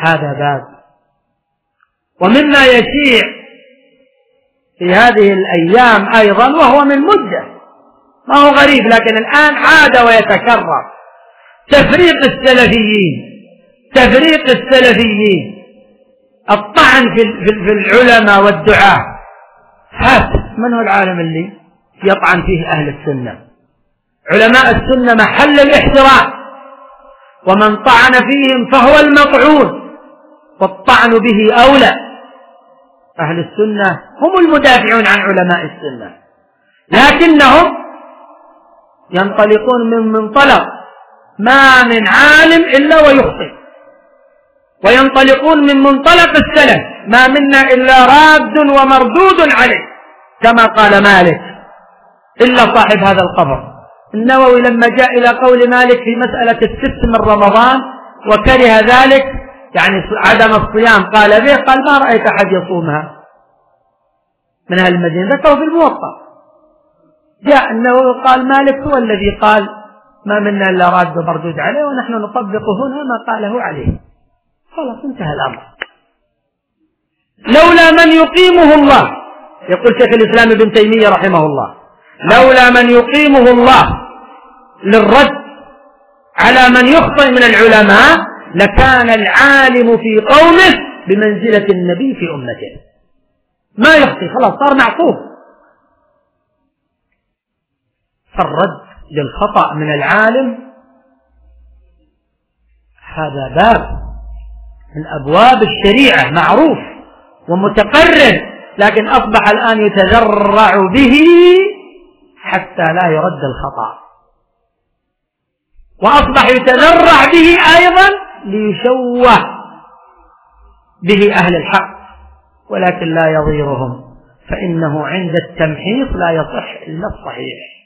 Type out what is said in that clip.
هذا باب. ومما يشيع في هذه الأيام أيضا وهو من مدة. ما هو غريب لكن الآن عاد ويتكرر. تفريق السلفيين تفريق السلفيين. الطعن في العلماء والدعاة. هات من هو العالم اللي يطعن فيه أهل السنة؟ علماء السنة محل الاحترام ومن طعن فيهم فهو المطعون. والطعن به أولى. أهل السنة هم المدافعون عن علماء السنة. لكنهم ينطلقون من منطلق ما من عالم إلا ويخطئ. وينطلقون من منطلق السلف ما منا إلا راد ومردود عليه. كما قال مالك إلا صاحب هذا القبر. النووي لما جاء إلى قول مالك في مسألة الست من رمضان وكره ذلك يعني عدم الصيام قال به قال ما رأيت أحد يصومها من أهل المدينة. ذكروا في الموطأ. جاء النووي قال مالك هو الذي قال ما منا إلا راد ومردود عليه ونحن نطبق هنا ما قاله عليه. خلاص انتهى الأمر. لولا من يقيمه الله يقول شيخ الإسلام ابن تيمية رحمه الله لولا من يقيمه الله للرد على من يخطئ من العلماء لكان العالم في قومه بمنزلة النبي في أمته. ما يخطي خلاص صار معصوم. فالرد للخطأ من العالم هذا باب من أبواب الشريعة معروف ومتقرر لكن أصبح الآن يتذرع به حتى لا يرد الخطأ. وأصبح يتذرع به أيضا ليشوه به أهل الحق ولكن لا يضيرهم فإنه عند التمحيص لا يصح إلا الصحيح.